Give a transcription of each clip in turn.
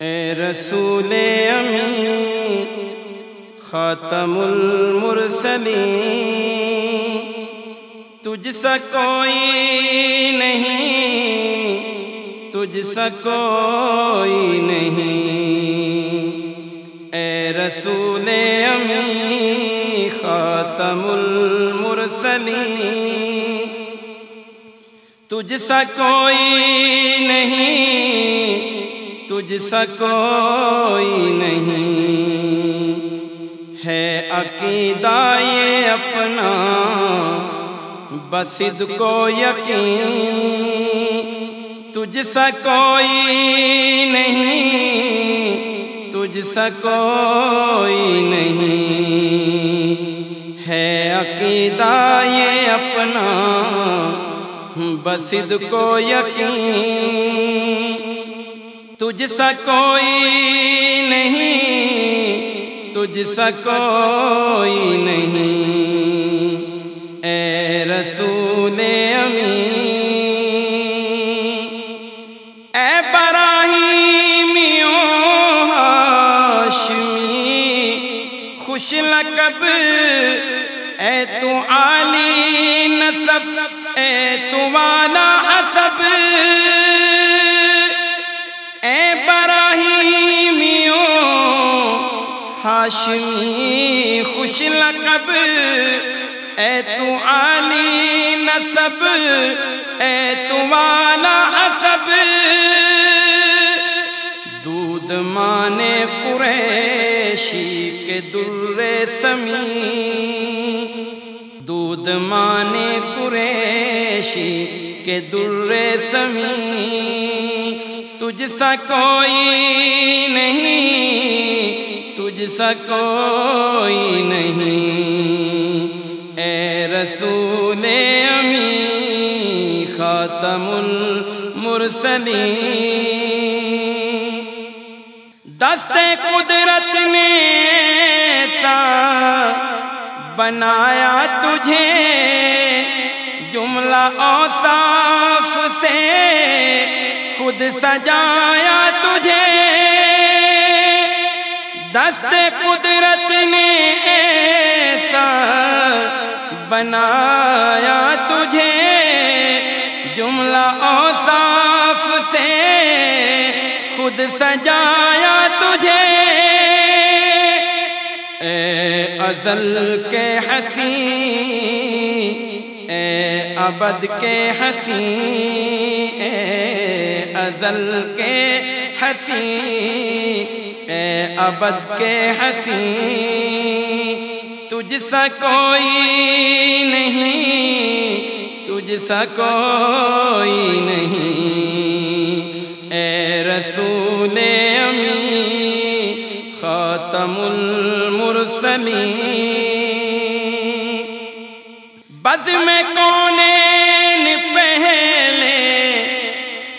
اے رسول امی خاتم المرسلین، تجھ سا کوئی نہیں، تجھ سا کوئی نہیں۔ اے رسول امی خاتم المرسلین، تجھ سا کوئی نہیں۔ تجھ سا کوئی نہیں۔ ہے عقیدہ یہ اپنا بسد کو یقین۔ تجھ سا کوئی نہیں، تجھ سا کوئی نہیں۔ ہے عقیدہ یہ اپنا بسد کو یقین۔ تجھ سا کوئی نہیں تجھ سا کوئی نہیں۔ اے رسول امی اے براہیمیوں، ہاشمی، خوش لقب۔ اے تو عالی نصب، اے تو والا حسب ہاشمی خوش لقب، اے تو عالی نصب، اے تو والا عصب۔ دودھ مانے قریشی کے در سمی۔ دودھ مانے قریشی کے در سمی۔ تجھ سا کوئی نہیں، تجھ سا کوئی نہیں۔ اے رسول امی، خاتم المرسلین۔ دست قدرت نے سا بنایا تجھے، جملہ اوصاف سے۔ خود سجایا تجھے۔ دست قدرت نے ایسا بنایا تجھے۔ جملہ اوصاف سے خود سجایا تجھے۔ اے ازل کے ہنسی اے ابد کے ہنسی ازل کے ہنسی اے ابد کے ہنسی تجھ سا کوئی نہیں، تجھ سا کوئی نہیں۔ اے رسول امی خاتم المرسلین۔ بز میں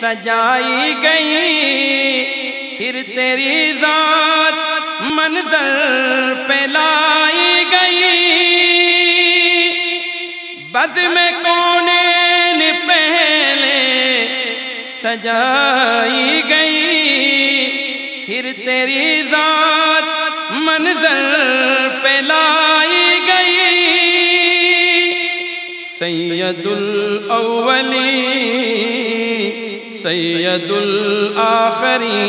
سجائی گئی، پھر تیری ذات منظر پہ لائی گئی۔ بز میں کونین پہلے سجائی گئی؟ پھر تیری ذات منظر پہ لائی گئی۔ سید الاولی سید الاخری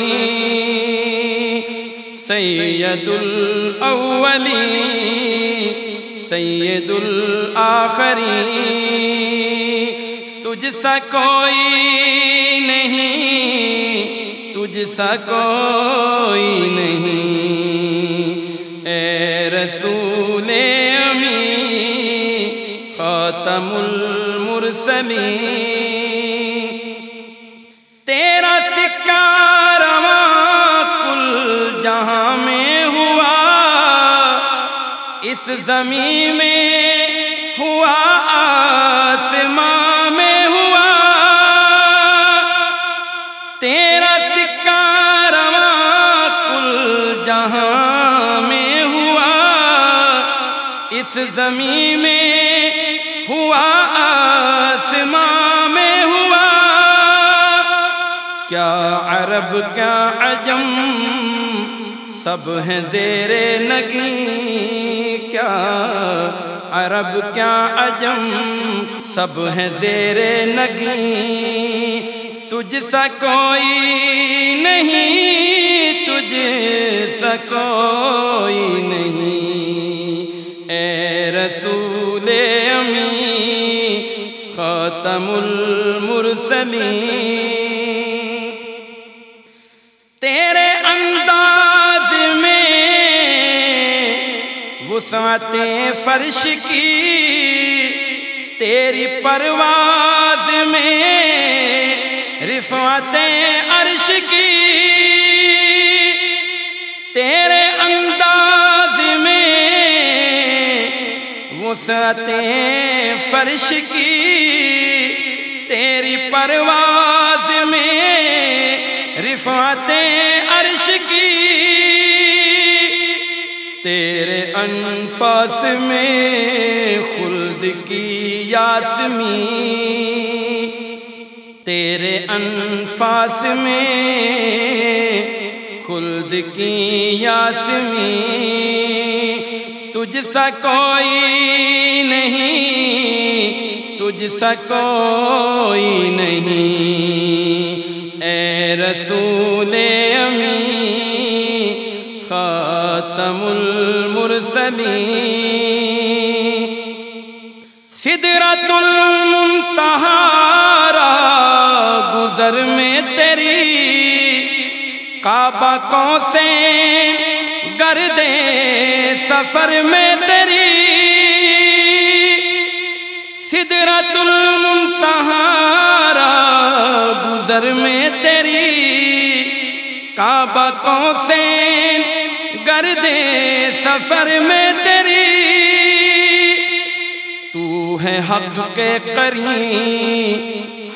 سید الاولی سید الاخری تجھ سا کوئی نہیں، تجھ سا کوئی نہیں۔ اے رسول امی خاتم المرسلین۔ زمین میں ہوا، آسماں میں ہوا۔ تیرا سکہ رواں کل جہاں میں ہوا۔ اس زمین میں ہوا، آسماں میں ہوا۔ کیا عرب کیا عجم، سب ہیں زیر نگی کیا؟ عرب کیا عجم؟ سب ہیں زیر نگی تجھ سا کوئی نہیں، تجھ سا کوئی نہیں۔ اے رسول امی خاتم المرسلین۔ وسعتیں فرش کی۔ تیری پرواز میں رفعتیں عرش کی۔ تیرے انداز میں وسعتیں فرش کی۔ تیری پرواز میں رفعتیں عرش کی۔ تیرے انفاس میں خلد کی یاسمی تیرے انفاس میں خلد کی یاسمی تجھ سا کوئی نہیں، تجھ سا کوئی نہیں۔ اے رسول امی خاتم المرسلین۔ سدرت المنتہارا گزر میں تیری۔ کعبہ کو سے گردے سفر میں تیری۔ سدرت المنتہارا گزر میں تیری۔ کعبہ کو سے سفر میں تیری، تو ہے حق کے قری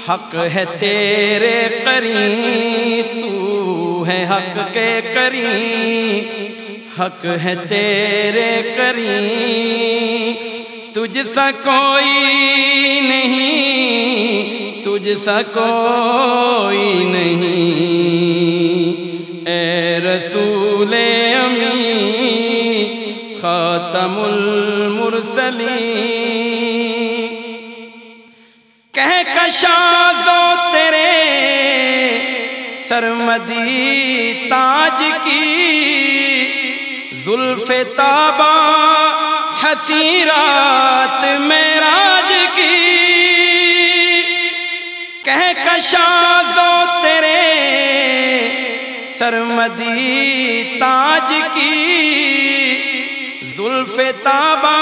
حق ہے تیرے قری تو ہے حق کے قری حق ہے تیرے قری تجھ سا کوئی نہیں، تجھ سا کوئی نہیں۔ اے رسول المرسلین کہہ کشازو تیرے سرمدی تاج کی۔ زلف تابا حسیرات میراج کی۔ کہہ کشازو تیرے سرمدی تاج کی۔ زلف تابا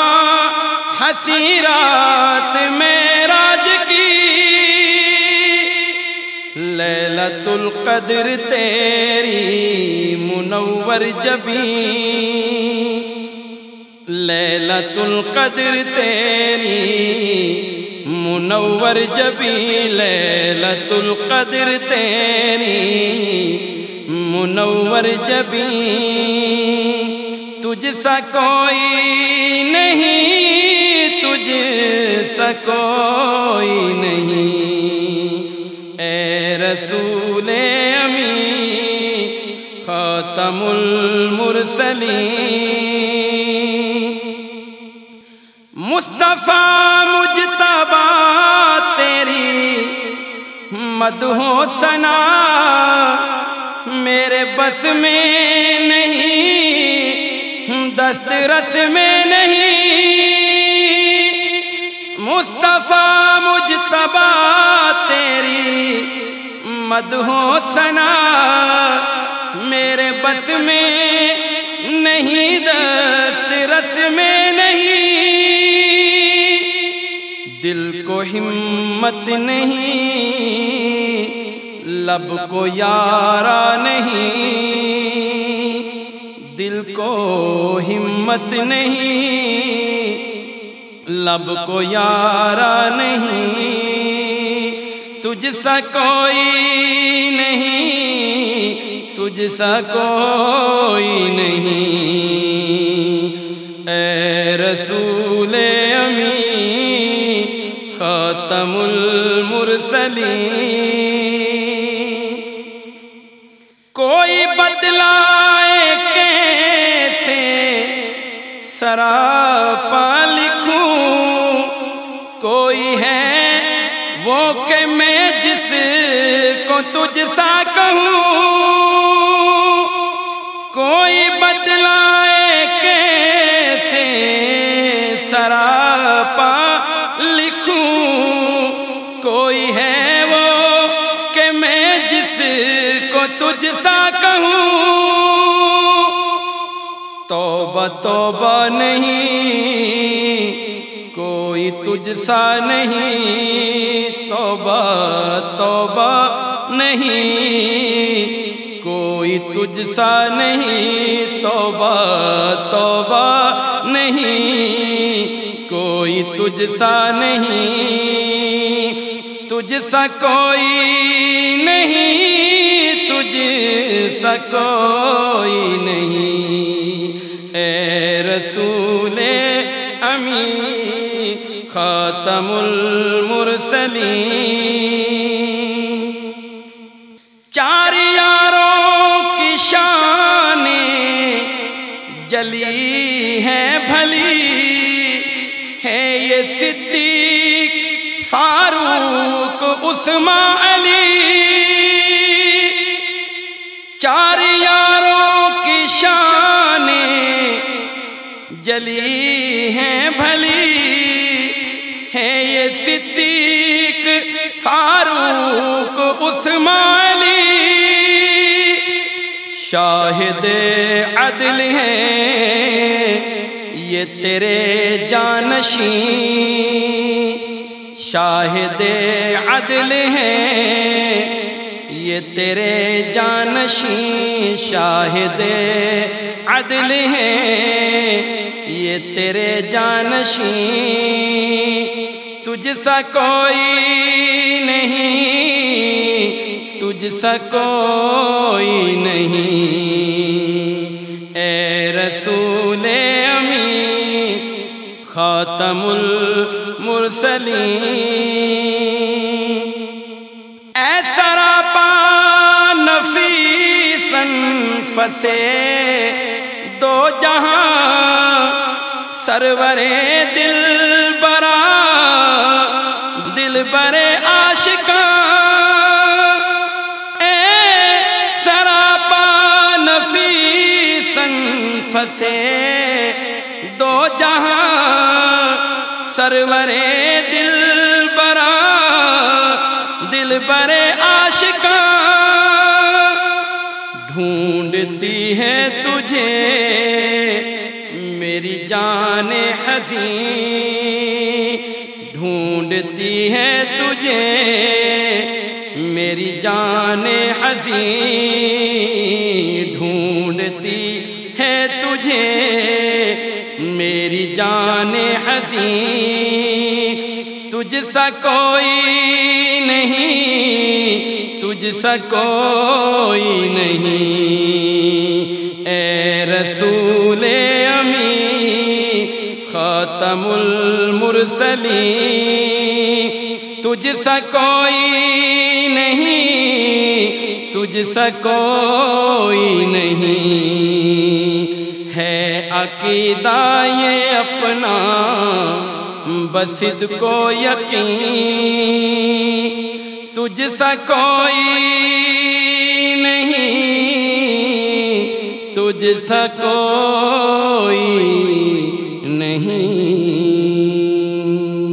حسیرات میں راج کی۔ لیلت القدر تیری منور جبی لیلت القدر تیری منور جبی لیلت القدر تیری منور جبی تجھ سا کوئی نہیں۔ تجھ کوئی نہیں۔ اے رسول امی خاتم المرسلین۔ مصطفیٰ مجتبہ تیری مدہو سنا میرے بس میں نہیں دست رس میں نہیں۔ مصطفیٰ مجتبہ تیری مدہو سنا میرے بس میں نہیں، دست رس میں نہیں۔ دل کو ہمت نہیں، لب کو یارا نہیں۔ دل کو ہمت نہیں۔ لب کو یارا نہیں، تجھ سا کوئی نہیں، تجھ سا کوئی نہیں۔ اے رسول امی خاتم المرسلین۔ کوئی بدلا کیسے سراپا کوئی ہے وہ کہ میں جس کو تجھ سا کہوں، کوئی بدلائے کیسے سراپا لکھوں، کوئی ہے وہ کہ میں جس کو تجھ سا کہوں۔ توبہ توبہ نہیں کوئی تجھ سا نہیں، توبہ توبہ نہیں۔ کوئی تجھ سا نہیں، توبہ توبہ نہیں۔ کوئی تجھ سا نہیں، تجھ سا کوئی نہیں، تجھ سا کوئی نہیں خاتم المرسلین۔ چار یاروں کی شان جلی ہے بھلی۔ ہے یہ صدیق فاروق عثمان علی۔ چار یاروں کی شان جلی فاروق عثمان علی شاہد عدل ہیں یہ تیرے جانشین شاہد عدل ہیں یہ تیرے جانشین شاہد عدل ہیں یہ تیرے جانشین تجھ سا کوئی نہیں تجھ سا کوئی نہیں۔ اے رسول امی خاتم المرسلین۔ اے سراپا نفیسن فسے دو جہاں سرور دل نفیسن فسے دو جہاں سرور دل برا، دل برے عاشقاں۔ ڈھونڈتی ہے تجھے میری جان حسین۔ ڈھونڈتی ہے تجھے میری جان حسین۔ تجھ سا کوئی نہیں، تجھ سا کوئی نہیں۔ اے رسول امی خاتم المرسلین۔ تجھ سا کوئی نہیں، تجھ سا کوئی نہیں۔ ہے عقیدہ یہ اپنا بسد کو یقین تجھ سا کوئی نہیں تجھ سا کوئی نہیں۔